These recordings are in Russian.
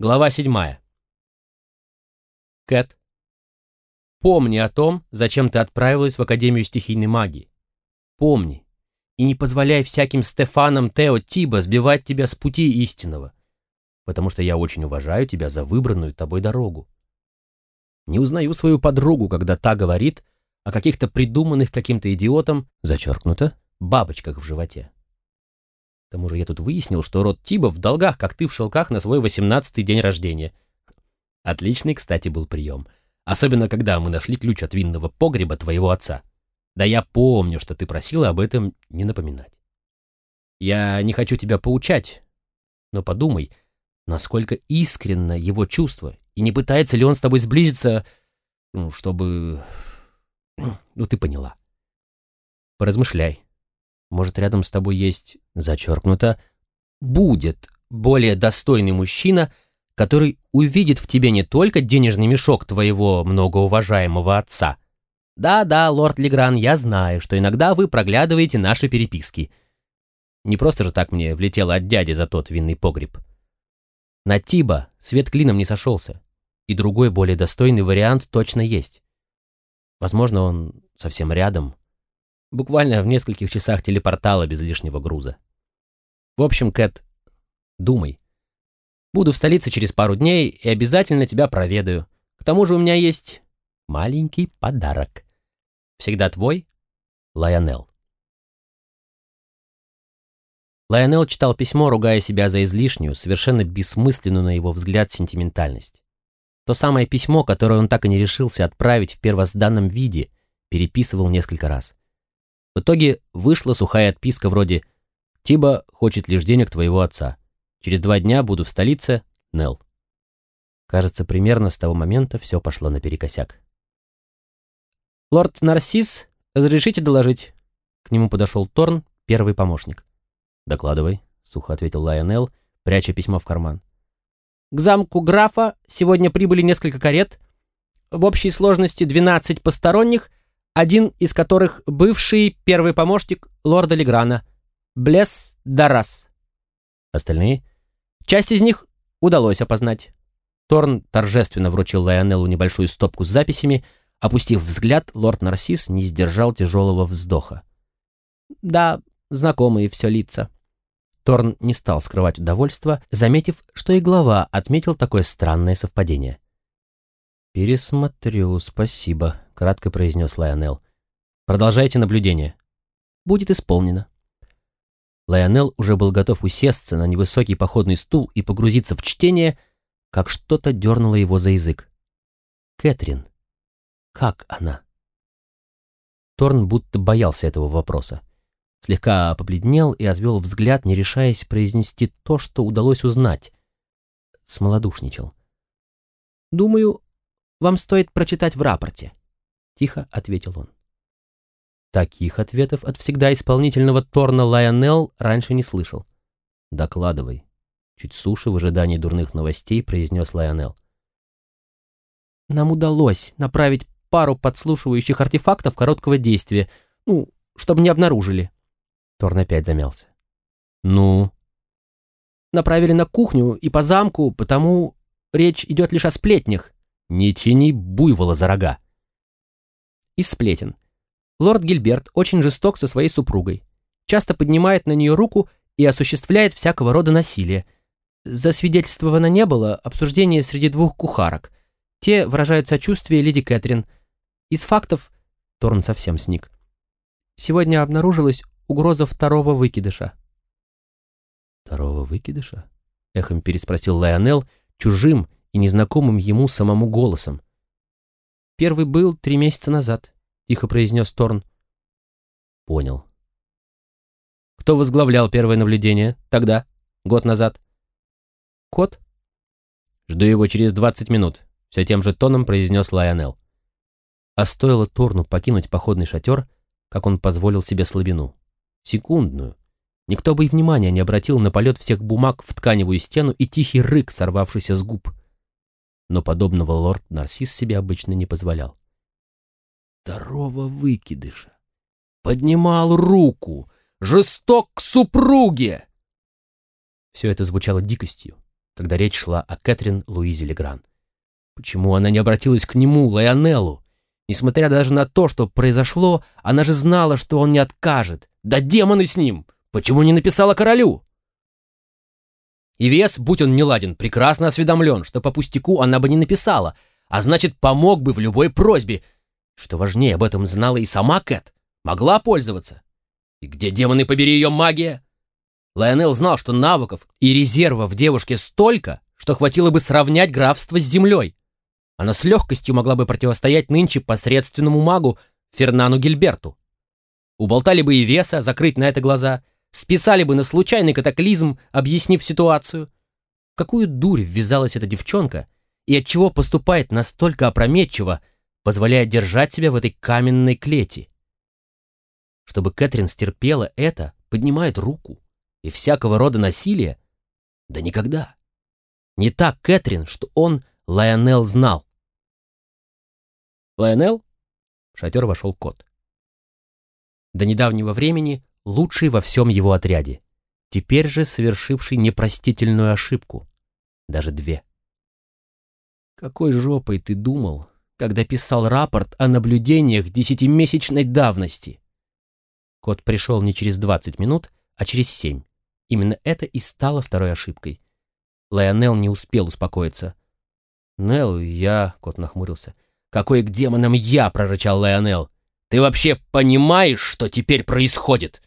Глава седьмая. Кэт, помни о том, зачем ты отправилась в Академию стихийной магии. Помни. И не позволяй всяким Стефанам Тео Тиба сбивать тебя с пути истинного, потому что я очень уважаю тебя за выбранную тобой дорогу. Не узнаю свою подругу, когда та говорит о каких-то придуманных каким-то идиотом, зачеркнуто, бабочках в животе. Тому же я тут выяснил, что род Тиба в долгах, как ты в шелках на свой восемнадцатый день рождения. Отличный, кстати, был прием. Особенно, когда мы нашли ключ от винного погреба твоего отца. Да я помню, что ты просила об этом не напоминать. Я не хочу тебя поучать, но подумай, насколько искренно его чувство, и не пытается ли он с тобой сблизиться, ну, чтобы... Ну, ты поняла. Поразмышляй. Может, рядом с тобой есть, зачеркнуто, будет более достойный мужчина, который увидит в тебе не только денежный мешок твоего многоуважаемого отца. Да-да, лорд Легран, я знаю, что иногда вы проглядываете наши переписки. Не просто же так мне влетело от дяди за тот винный погреб. На Тиба свет клином не сошелся, и другой более достойный вариант точно есть. Возможно, он совсем рядом, Буквально в нескольких часах телепортала без лишнего груза. В общем, Кэт, думай. Буду в столице через пару дней и обязательно тебя проведаю. К тому же у меня есть маленький подарок. Всегда твой, Лайонел. Лайонел читал письмо, ругая себя за излишнюю, совершенно бессмысленную на его взгляд сентиментальность. То самое письмо, которое он так и не решился отправить в первозданном виде, переписывал несколько раз. В итоге вышла сухая отписка вроде «Тиба хочет лишь денег твоего отца. Через два дня буду в столице. Нел». Кажется, примерно с того момента все пошло наперекосяк. «Лорд Нарсис, разрешите доложить?» К нему подошел Торн, первый помощник. «Докладывай», — сухо ответил Лайонел, пряча письмо в карман. «К замку графа сегодня прибыли несколько карет. В общей сложности 12 посторонних один из которых бывший первый помощник лорда Леграна, Блес Дарас. Остальные? Часть из них удалось опознать. Торн торжественно вручил Лайонеллу небольшую стопку с записями. Опустив взгляд, лорд Нарсис не сдержал тяжелого вздоха. «Да, знакомые все лица». Торн не стал скрывать удовольство, заметив, что и глава отметил такое странное совпадение. «Пересмотрю, спасибо», — кратко произнес Лайонел. «Продолжайте наблюдение». «Будет исполнено». Лайонел уже был готов усесться на невысокий походный стул и погрузиться в чтение, как что-то дернуло его за язык. «Кэтрин. Как она?» Торн будто боялся этого вопроса. Слегка побледнел и отвел взгляд, не решаясь произнести то, что удалось узнать. Смолодушничал. «Думаю, вам стоит прочитать в рапорте», — тихо ответил он. Таких ответов от всегда исполнительного Торна Лайонел раньше не слышал. «Докладывай», — чуть суше в ожидании дурных новостей произнес Лайонел. «Нам удалось направить пару подслушивающих артефактов короткого действия, ну, чтобы не обнаружили». Торн опять замялся. «Ну?» «Направили на кухню и по замку, потому речь идет лишь о сплетнях, не тяни буйвола за рога. Из сплетен. Лорд Гильберт очень жесток со своей супругой. Часто поднимает на нее руку и осуществляет всякого рода насилие. Засвидетельствовано не было обсуждение среди двух кухарок. Те выражают сочувствие леди Кэтрин. Из фактов... Торн совсем сник. Сегодня обнаружилась угроза второго выкидыша. «Второго выкидыша?» — эхом переспросил Лайонел, чужим и незнакомым ему самому голосом. «Первый был три месяца назад», — тихо произнес Торн. «Понял». «Кто возглавлял первое наблюдение? Тогда? Год назад?» «Кот?» «Жду его через двадцать минут», — все тем же тоном произнес Лайонел. А стоило Торну покинуть походный шатер, как он позволил себе слабину. Секундную. Никто бы и внимания не обратил на полет всех бумаг в тканевую стену и тихий рык, сорвавшийся с губ но подобного лорд Нарсис себе обычно не позволял. Второго выкидыша. Поднимал руку. Жесток к супруге. Все это звучало дикостью, когда речь шла о Кэтрин Луизе Легран. Почему она не обратилась к нему, Лайонеллу? Несмотря даже на то, что произошло, она же знала, что он не откажет. Да демоны с ним! Почему не написала королю? И вес, будь он неладен, прекрасно осведомлен, что по пустяку она бы не написала, а значит, помог бы в любой просьбе. Что важнее, об этом знала и сама Кэт. Могла пользоваться. И где, демоны побери, ее магия? Лайонел знал, что навыков и резерва в девушке столько, что хватило бы сравнять графство с землей. Она с легкостью могла бы противостоять нынче посредственному магу Фернану Гильберту. Уболтали бы и веса, закрыть на это глаза, списали бы на случайный катаклизм, объяснив ситуацию. В какую дурь ввязалась эта девчонка и от чего поступает настолько опрометчиво, позволяя держать себя в этой каменной клети? Чтобы Кэтрин стерпела это, поднимает руку. И всякого рода насилие? Да никогда. Не так Кэтрин, что он Лайонел знал. Лайонел? В шатер вошел кот. До недавнего времени лучший во всем его отряде, теперь же совершивший непростительную ошибку, даже две. Какой жопой ты думал, когда писал рапорт о наблюдениях десятимесячной давности? Кот пришел не через 20 минут, а через 7. Именно это и стало второй ошибкой. Лайонел не успел успокоиться. «Нелл, я...» — кот нахмурился. «Какой к демонам я?» — прорычал Лайонел. «Ты вообще понимаешь, что теперь происходит?»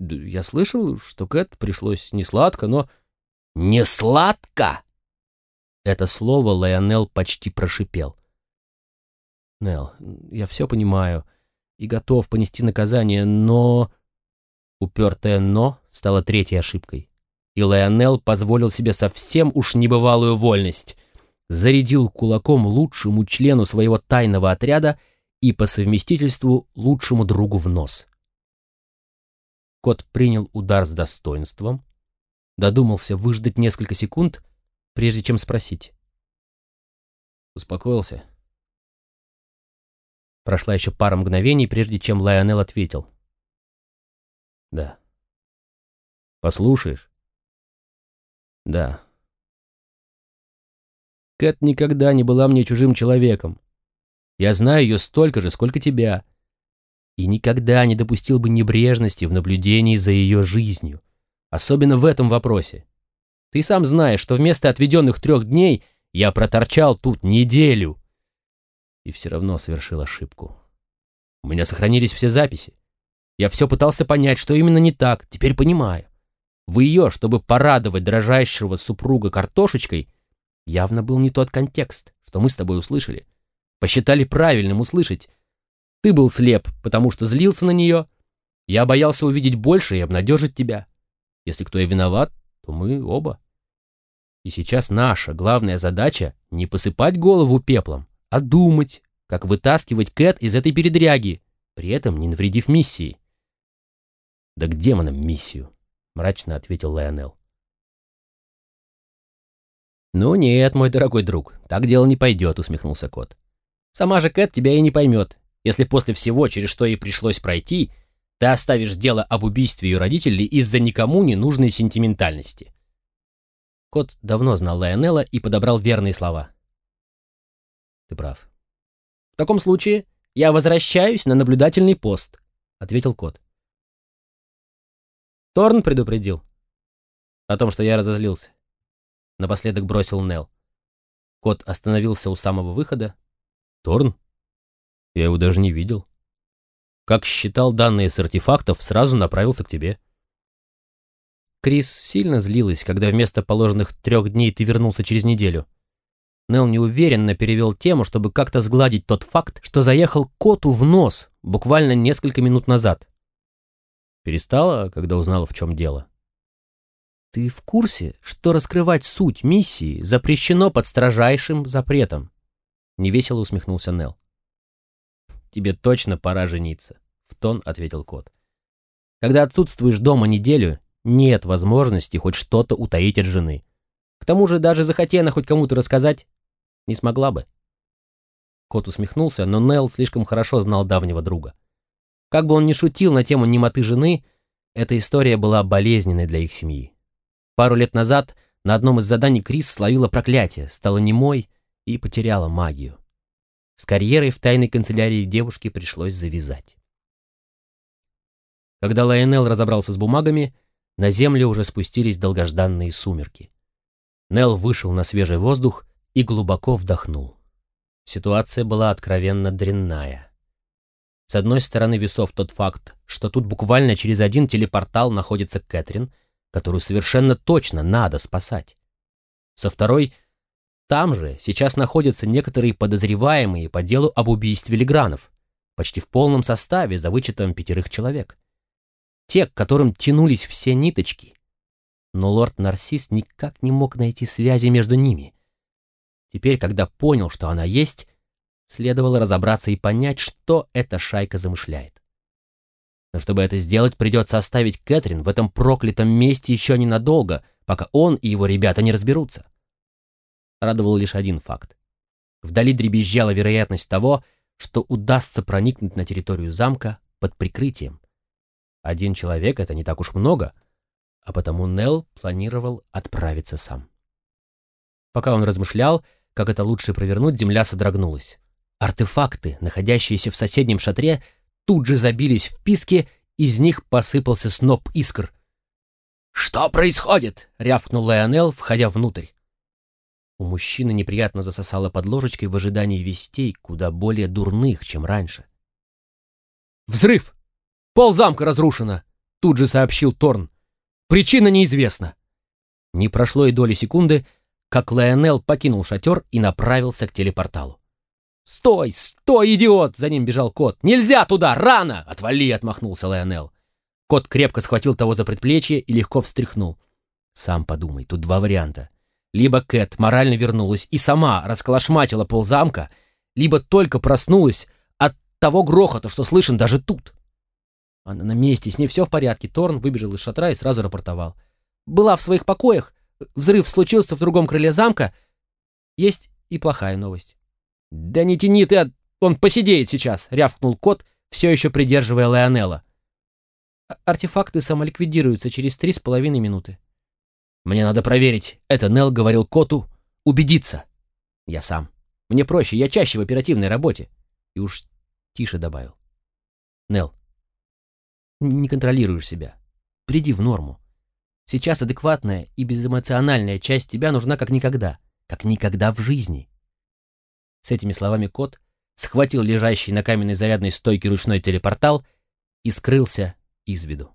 Я слышал, что Кэт пришлось не сладко, но... Не сладко? Это слово Лайонел почти прошипел. Нел, я все понимаю и готов понести наказание, но... Упертое «но» стало третьей ошибкой. И Лайонел позволил себе совсем уж небывалую вольность. Зарядил кулаком лучшему члену своего тайного отряда и по совместительству лучшему другу в нос. Кот принял удар с достоинством, додумался выждать несколько секунд, прежде чем спросить. Успокоился. Прошла еще пара мгновений, прежде чем Лайонел ответил. Да. Послушаешь? Да. Кэт никогда не была мне чужим человеком. Я знаю ее столько же, сколько тебя и никогда не допустил бы небрежности в наблюдении за ее жизнью, особенно в этом вопросе. Ты сам знаешь, что вместо отведенных трех дней я проторчал тут неделю. И все равно совершил ошибку. У меня сохранились все записи. Я все пытался понять, что именно не так, теперь понимаю. В ее, чтобы порадовать дрожащего супруга картошечкой, явно был не тот контекст, что мы с тобой услышали. Посчитали правильным услышать, ты был слеп, потому что злился на нее. Я боялся увидеть больше и обнадежить тебя. Если кто и виноват, то мы оба. И сейчас наша главная задача не посыпать голову пеплом, а думать, как вытаскивать Кэт из этой передряги, при этом не навредив миссии. «Да к демонам миссию», — мрачно ответил Лайонел. «Ну нет, мой дорогой друг, так дело не пойдет», — усмехнулся кот. «Сама же Кэт тебя и не поймет если после всего, через что ей пришлось пройти, ты оставишь дело об убийстве ее родителей из-за никому не нужной сентиментальности. Кот давно знал Лайонелла и подобрал верные слова. Ты прав. В таком случае я возвращаюсь на наблюдательный пост, ответил кот. Торн предупредил о том, что я разозлился. Напоследок бросил Нел. Кот остановился у самого выхода. Торн? Я его даже не видел. Как считал данные с артефактов, сразу направился к тебе. Крис сильно злилась, когда вместо положенных трех дней ты вернулся через неделю. Нел неуверенно перевел тему, чтобы как-то сгладить тот факт, что заехал коту в нос буквально несколько минут назад. Перестала, когда узнала, в чем дело. Ты в курсе, что раскрывать суть миссии запрещено под строжайшим запретом? Невесело усмехнулся Нел тебе точно пора жениться», — в тон ответил кот. «Когда отсутствуешь дома неделю, нет возможности хоть что-то утаить от жены. К тому же даже захотела хоть кому-то рассказать, не смогла бы». Кот усмехнулся, но Нелл слишком хорошо знал давнего друга. Как бы он ни шутил на тему немоты жены, эта история была болезненной для их семьи. Пару лет назад на одном из заданий Крис словила проклятие, стала немой и потеряла магию. С карьерой в тайной канцелярии девушке пришлось завязать. Когда Лайонел разобрался с бумагами, на землю уже спустились долгожданные сумерки. Нел вышел на свежий воздух и глубоко вдохнул. Ситуация была откровенно дрянная. С одной стороны весов тот факт, что тут буквально через один телепортал находится Кэтрин, которую совершенно точно надо спасать. Со второй — там же сейчас находятся некоторые подозреваемые по делу об убийстве Легранов, почти в полном составе, за вычетом пятерых человек. Те, к которым тянулись все ниточки. Но лорд Нарсис никак не мог найти связи между ними. Теперь, когда понял, что она есть, следовало разобраться и понять, что эта шайка замышляет. Но чтобы это сделать, придется оставить Кэтрин в этом проклятом месте еще ненадолго, пока он и его ребята не разберутся. Радовал лишь один факт. Вдали дребезжала вероятность того, что удастся проникнуть на территорию замка под прикрытием. Один человек — это не так уж много, а потому Нелл планировал отправиться сам. Пока он размышлял, как это лучше провернуть, земля содрогнулась. Артефакты, находящиеся в соседнем шатре, тут же забились в писке, из них посыпался сноп искр. «Что происходит?» — рявкнул Леонел, входя внутрь. У мужчины неприятно засосало под ложечкой в ожидании вестей, куда более дурных, чем раньше. «Взрыв! Пол замка разрушено!» — тут же сообщил Торн. «Причина неизвестна». Не прошло и доли секунды, как Леонел покинул шатер и направился к телепорталу. «Стой! Стой, идиот!» — за ним бежал кот. «Нельзя туда! Рано!» «Отвали!» — отмахнулся Лайонел. Кот крепко схватил того за предплечье и легко встряхнул. «Сам подумай, тут два варианта. Либо Кэт морально вернулась и сама расколошматила ползамка, либо только проснулась от того грохота, что слышен даже тут». Она на месте, с ней все в порядке. Торн выбежал из шатра и сразу рапортовал. «Была в своих покоях. Взрыв случился в другом крыле замка. Есть и плохая новость. «Да не тяни ты, он посидеет сейчас!» — рявкнул кот, все еще придерживая Леонелла. «А «Артефакты самоликвидируются через три с половиной минуты». «Мне надо проверить. Это Нел говорил коту. Убедиться». «Я сам. Мне проще, я чаще в оперативной работе». И уж тише добавил. «Нел, не контролируешь себя. Приди в норму. Сейчас адекватная и безэмоциональная часть тебя нужна как никогда. Как никогда в жизни. С этими словами кот схватил лежащий на каменной зарядной стойке ручной телепортал и скрылся из виду.